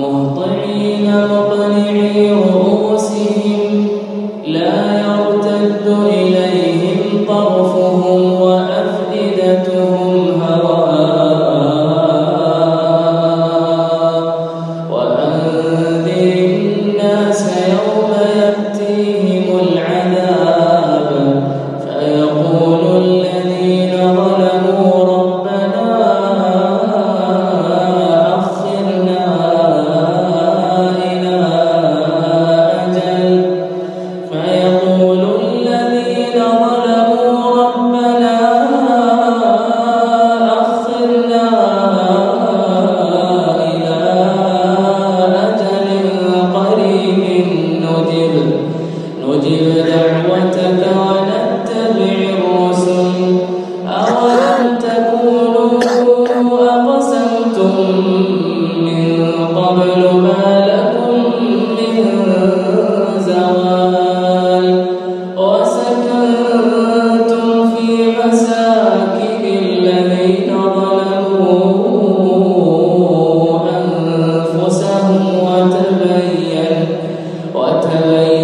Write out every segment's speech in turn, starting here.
مهطعين مقنعي رؤوسهم لا يرون وتبين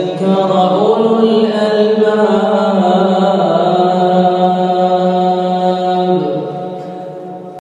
وليذكر أولو